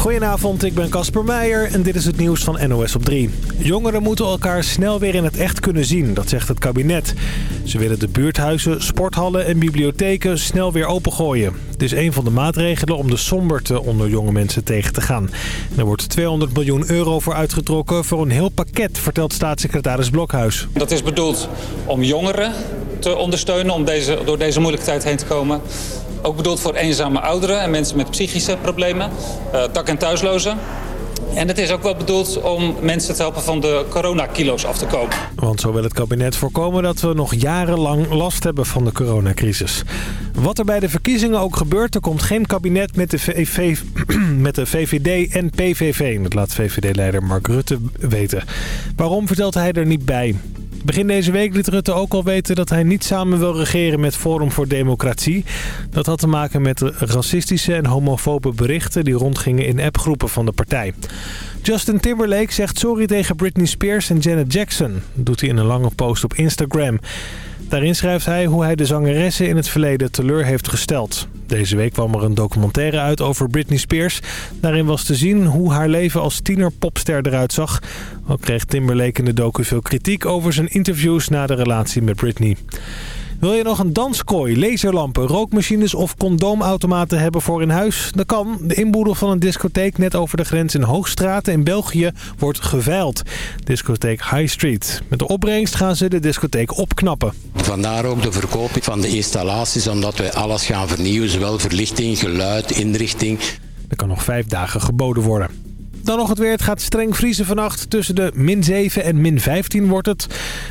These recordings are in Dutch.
Goedenavond, ik ben Casper Meijer en dit is het nieuws van NOS op 3. Jongeren moeten elkaar snel weer in het echt kunnen zien, dat zegt het kabinet. Ze willen de buurthuizen, sporthallen en bibliotheken snel weer opengooien. Het is een van de maatregelen om de somberte onder jonge mensen tegen te gaan. er wordt 200 miljoen euro voor uitgetrokken voor een heel pakket, vertelt staatssecretaris Blokhuis. Dat is bedoeld om jongeren te ondersteunen om deze, door deze moeilijke tijd heen te komen. Ook bedoeld voor eenzame ouderen en mensen met psychische problemen, dak- en thuislozen. En het is ook wel bedoeld om mensen te helpen van de coronakilo's af te kopen. Want zo wil het kabinet voorkomen dat we nog jarenlang last hebben van de coronacrisis. Wat er bij de verkiezingen ook gebeurt, er komt geen kabinet met de, met de VVD en PVV. Dat laat VVD-leider Mark Rutte weten. Waarom vertelt hij er niet bij? Begin deze week liet Rutte ook al weten dat hij niet samen wil regeren met Forum voor Democratie. Dat had te maken met de racistische en homofobe berichten die rondgingen in appgroepen van de partij. Justin Timberlake zegt sorry tegen Britney Spears en Janet Jackson. Doet hij in een lange post op Instagram. Daarin schrijft hij hoe hij de zangeressen in het verleden teleur heeft gesteld. Deze week kwam er een documentaire uit over Britney Spears. Daarin was te zien hoe haar leven als tiener popster eruit zag. Ook kreeg Timberlake in de docu veel kritiek over zijn interviews na de relatie met Britney. Wil je nog een danskooi, laserlampen, rookmachines of condoomautomaten hebben voor in huis? Dat kan. De inboedel van een discotheek net over de grens in Hoogstraten in België wordt geveild. Discotheek High Street. Met de opbrengst gaan ze de discotheek opknappen. Vandaar ook de verkoping van de installaties, omdat wij alles gaan vernieuwen. Zowel verlichting, geluid, inrichting. Er kan nog vijf dagen geboden worden. Dan nog het weer. Het gaat streng vriezen vannacht. Tussen de min 7 en min 15 wordt het.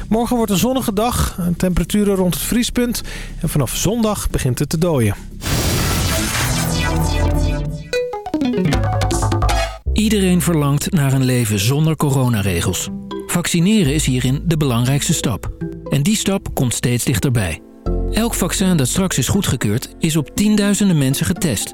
Morgen wordt een zonnige dag. Temperaturen rond het vriespunt. En vanaf zondag begint het te dooien. Iedereen verlangt naar een leven zonder coronaregels. Vaccineren is hierin de belangrijkste stap. En die stap komt steeds dichterbij. Elk vaccin dat straks is goedgekeurd is op tienduizenden mensen getest.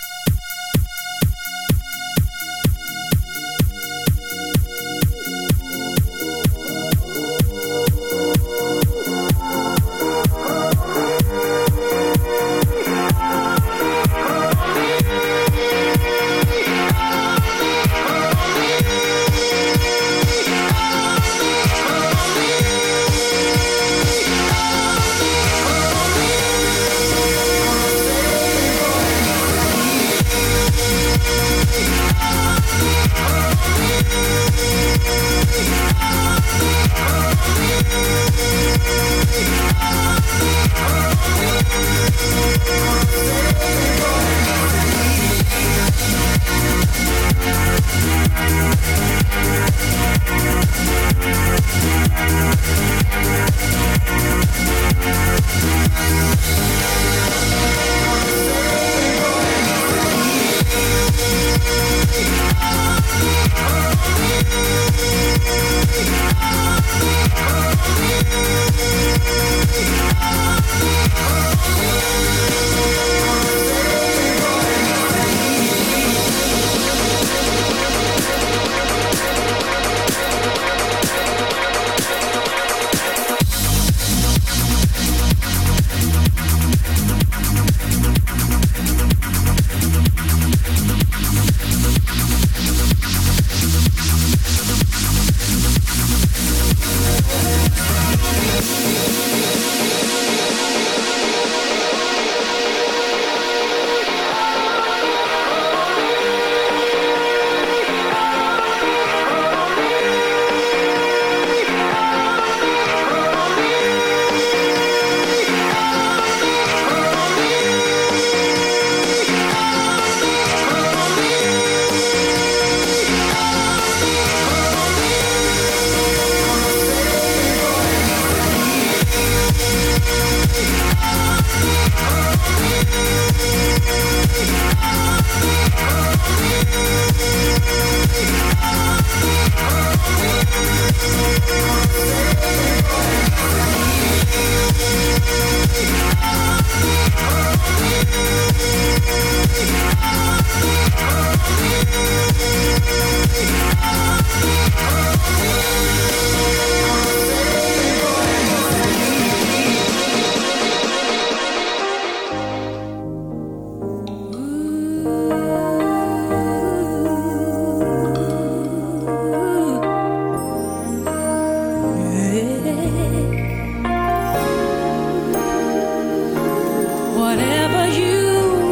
whatever you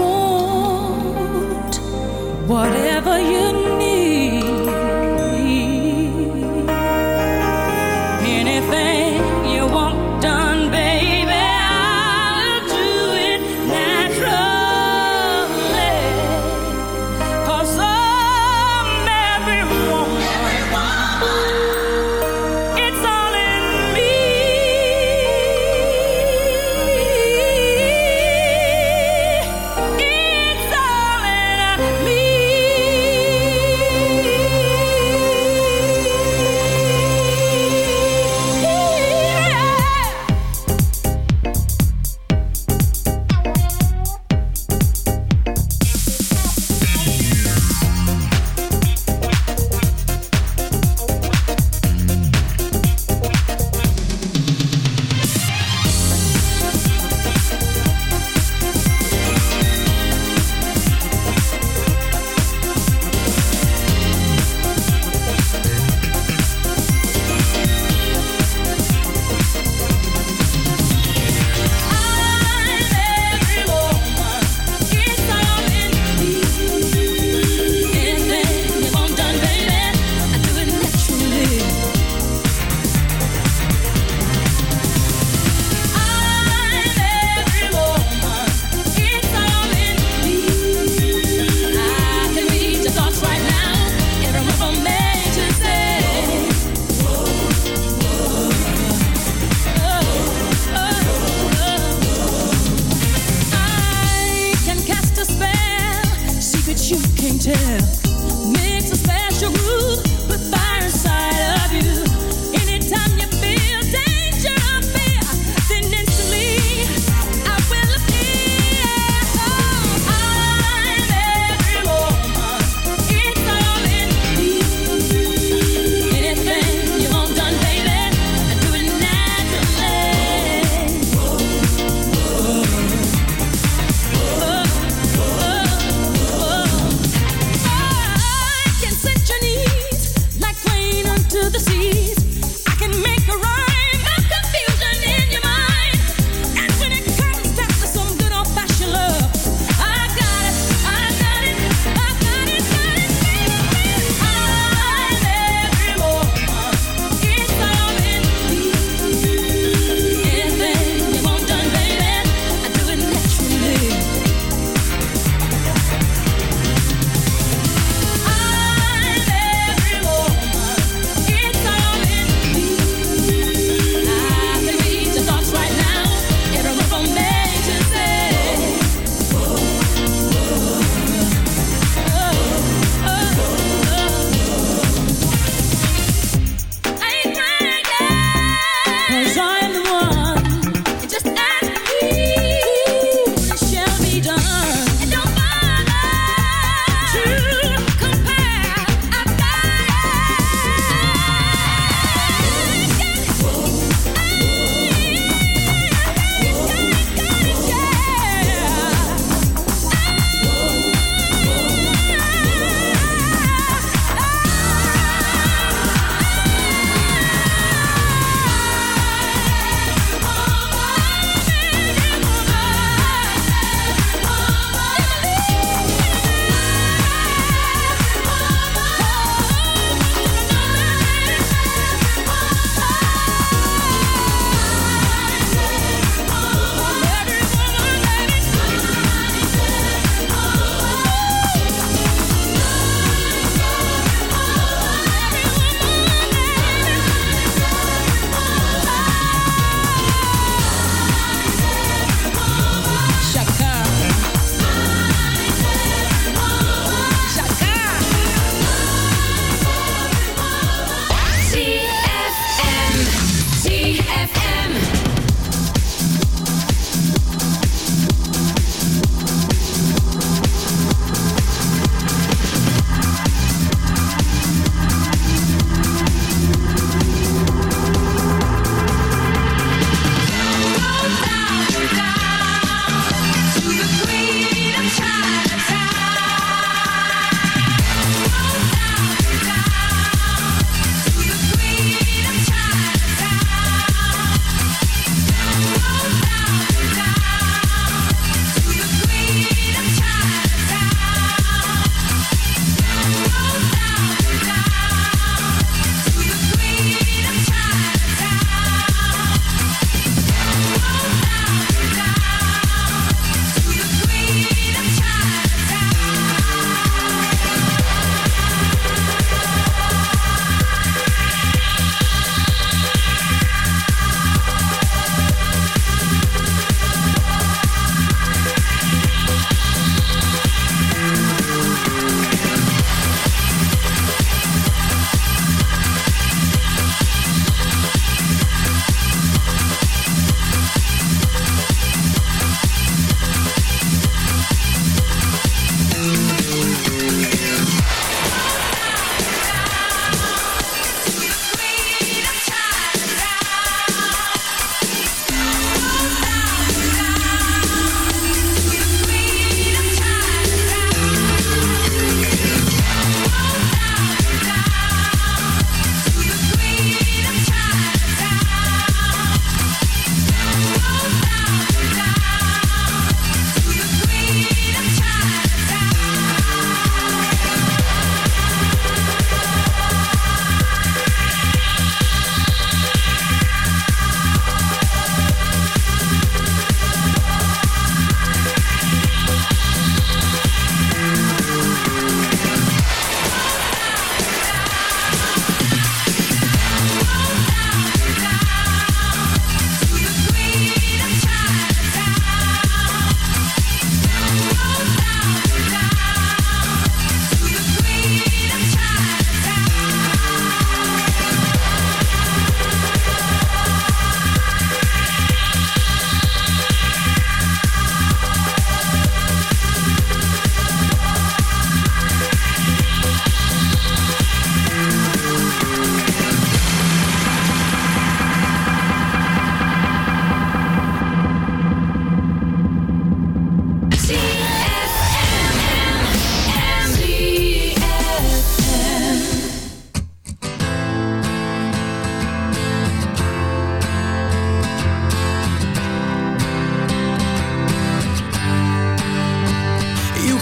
want, whatever you need.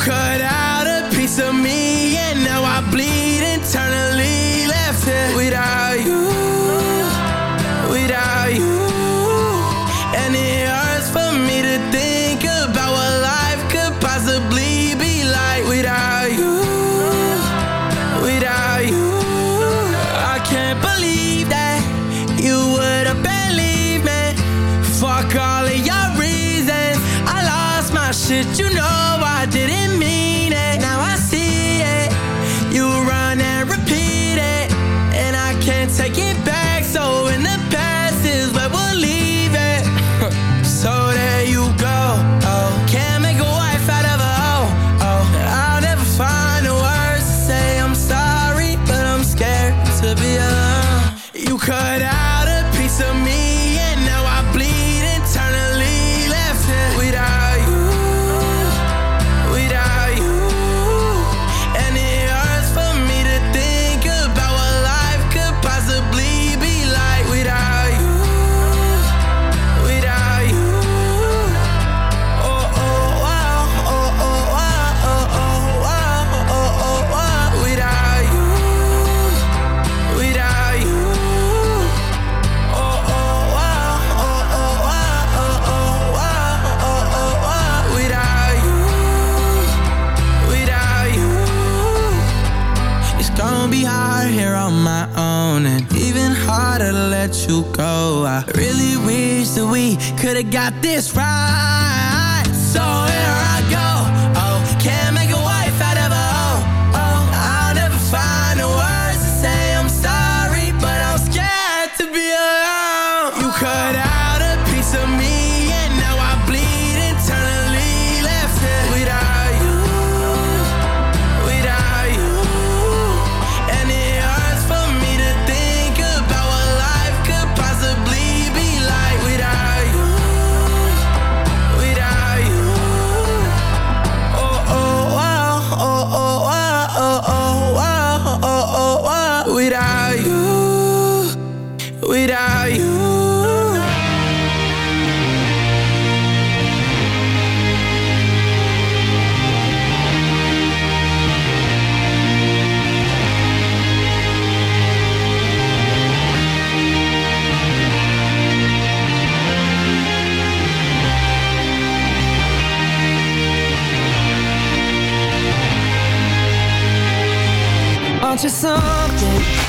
cut out got this right.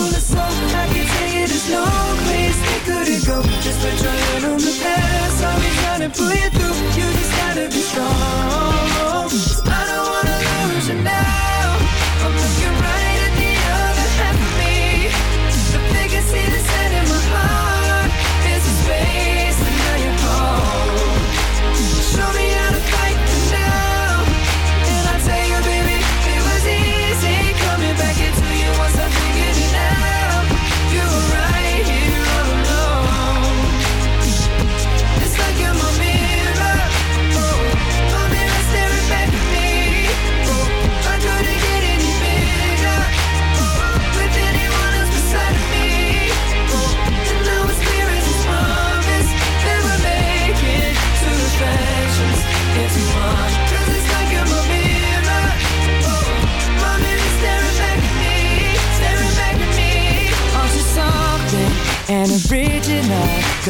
full of soul. I can tell you there's no place they couldn't go. Just put your hand on the past. I'll be trying to pull you through. You just gotta be strong.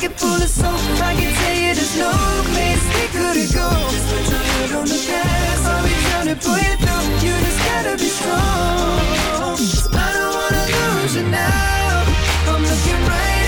can pull of soap. I can tell you there's no place we couldn't go. Just put your foot on the gas. I'll be down to pull you through. You just gotta be strong. I don't wanna lose you now. I'm looking right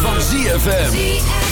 van ZFM.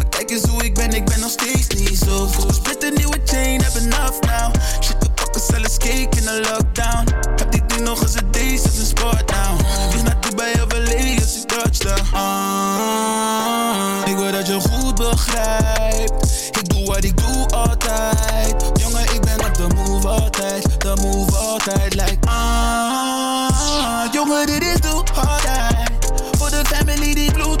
Eens hoe ik ben, ik ben nog steeds niet zo goed. Split een nieuwe chain, heb enough now. Shit, we pakken zelfs cake in de lockdown. Heb die ding nog eens een deze, is een sport now. Dus naar Dubai of LA als ik touchdown. Ah, ik wil dat je goed begrijpt. Ik doe wat ik doe altijd. Jongen, ik ben op de move altijd. De move altijd, like ah. Jongen, dit is doe altijd. Voor de family die bloedt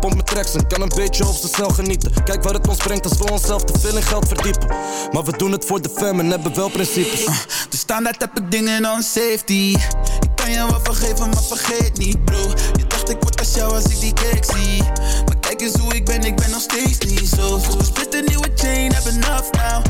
Pompt met tracks en kan een beetje op zijn snel genieten. Kijk waar het ons brengt als we onszelf te veel in geld verdiepen. Maar we doen het voor de fam en hebben wel principes. Uh, de standaard heb ik dingen on safety. Ik kan je wel vergeven, maar vergeet niet, bro. Je dacht ik word als jou als ik die cake zie. Maar kijk eens hoe ik ben, ik ben nog steeds niet zo goed. Split een nieuwe chain, heb enough now.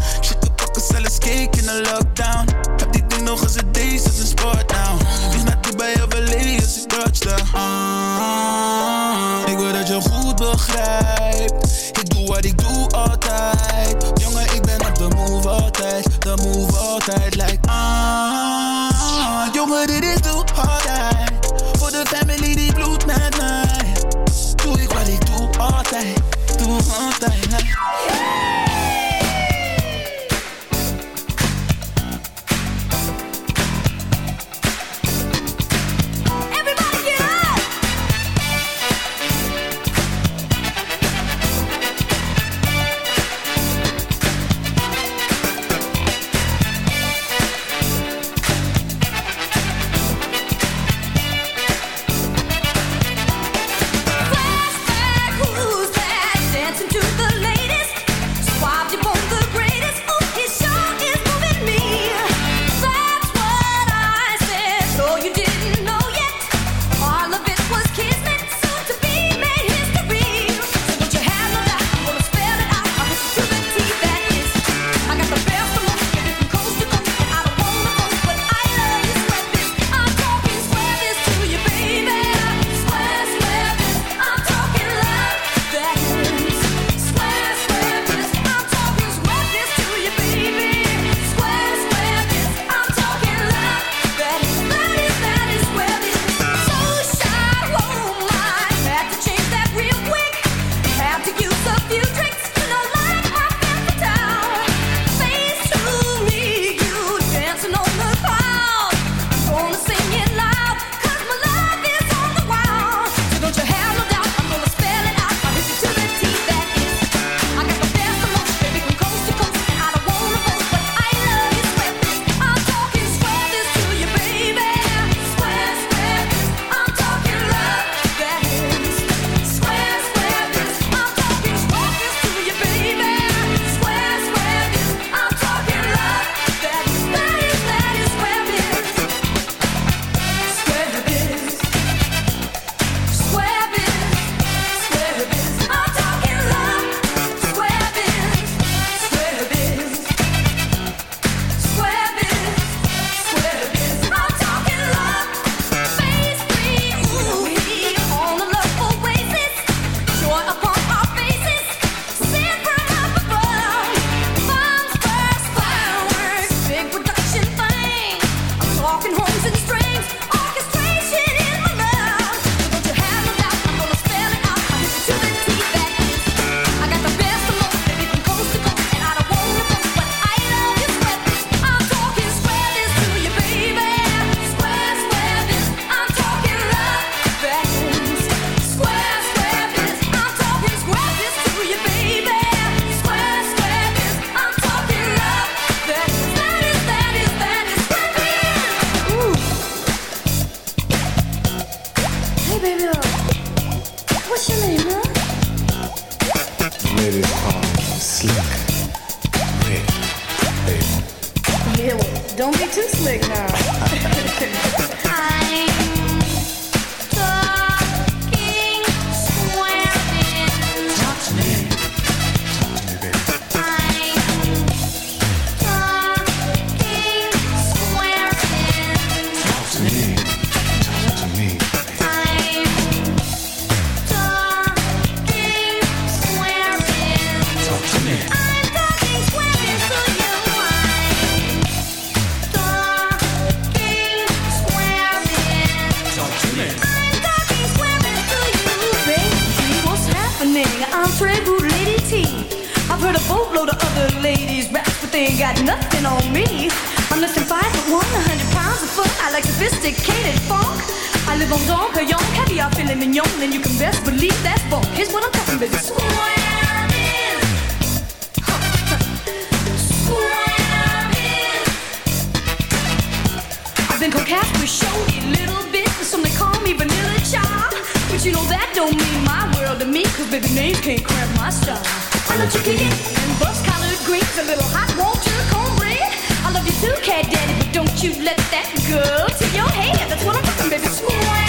Pakken zelfs cake in de lockdown. Heb die ding nog eens een deze, is een sport now. Dus naar Dubai of LA als ik touchdown. Ah, ik wil dat je goed begrijpt. Ik doe wat ik doe altijd. Jongen, ik ben op de move altijd. De move altijd, like ah. Jongen, dit is doe altijd. Voor de family die bloedt met mij. Doe ik wat ik doe altijd. Doe altijd, like. Young caviar, feeling mignon, and you can best believe that bone. Here's what I'm talking about. Square is. Square is. I've been coquette with showy little bit, some they call me vanilla child. But you know that don't mean my world to me, cause baby names can't cramp my style. I love chicken and bus collard greens, a little hot water, cornbread. I love you too, cat daddy, but don't you let that go to your head. That's what I'm talking, baby. Swear.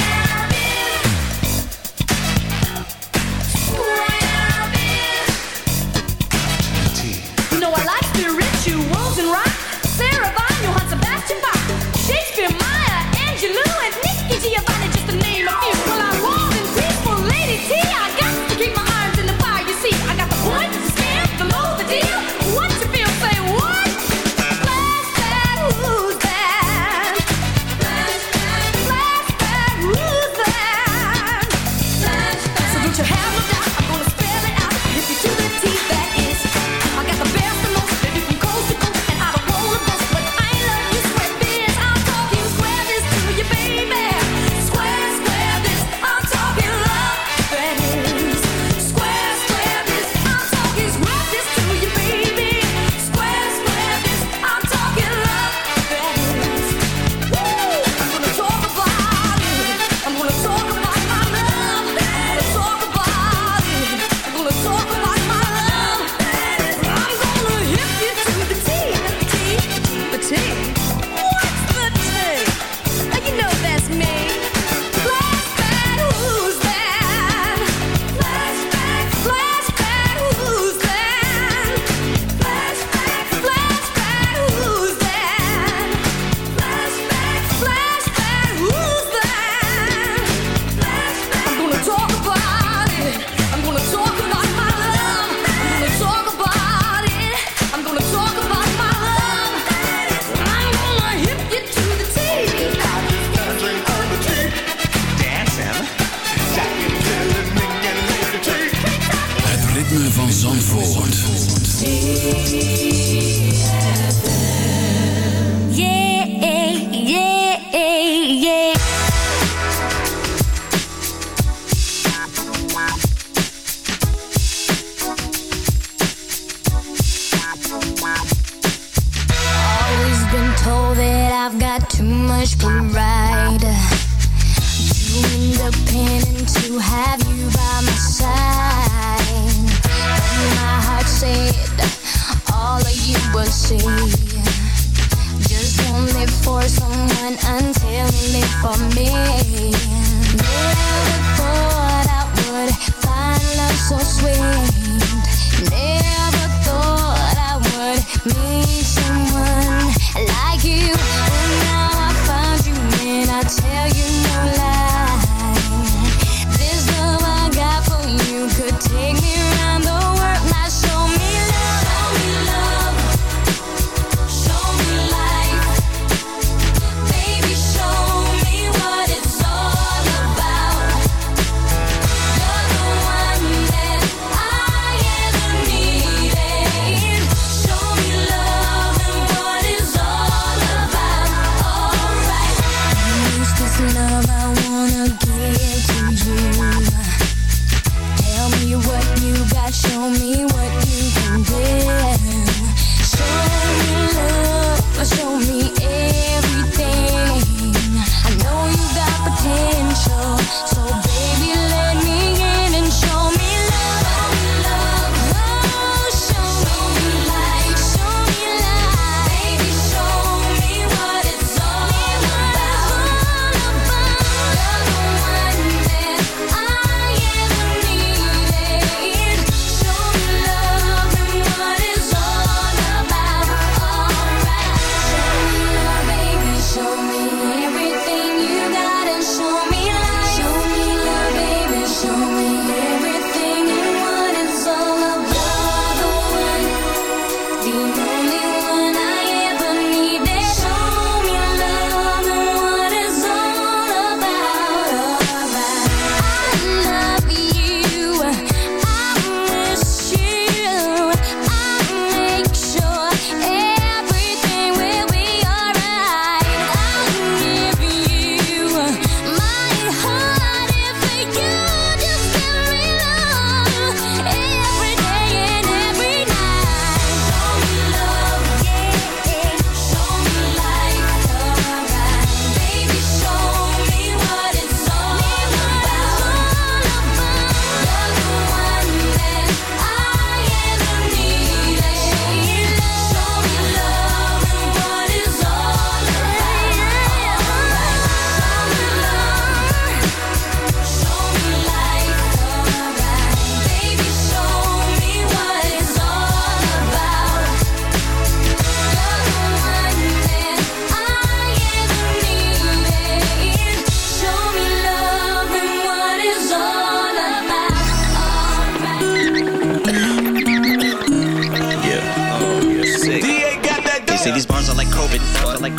show me.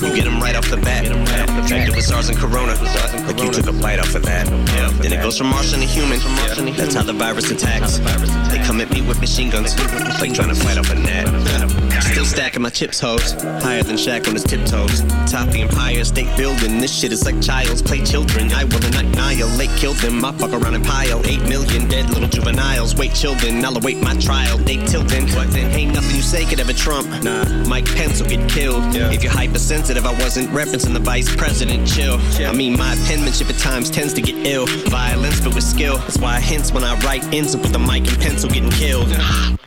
You get them right off the bat. Infected with SARS and Corona. Like you took a bite off of that. Then it goes from Martian to human. That's how the virus attacks. They come at me with machine guns. Like trying to fight off a net. Still stacking my chips, hoes. Higher than Shaq on his tiptoes. Top the Empire State Building. This shit is like child's play children. I will annihilate, kill them. I fuck around and pile. Eight million dead little juveniles. Wait, children. I'll await my trial. Date tilting. What then? Ain't nothing you say could ever trump. Nah, Mike Pence will get killed. If you're hypersensitive, I wasn't referencing the vice president. Chill. I mean, my penmanship at times tends to get ill. Violence, but with skill. That's why I hints when I write ends up with the mic and pencil getting killed.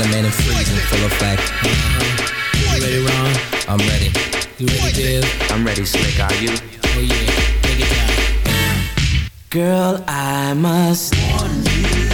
Spider-Man and freezing full effect. You ready, Ron? I'm ready. You ready? I'm ready, Slick. Are you? Oh yeah, take it down. Girl, I must warn you.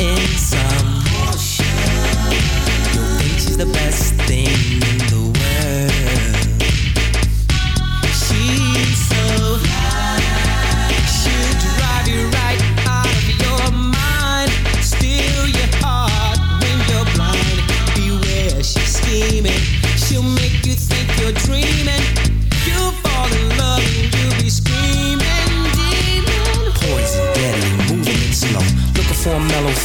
in some. Your page is the best thing in the world.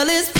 girl is